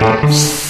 Gracias.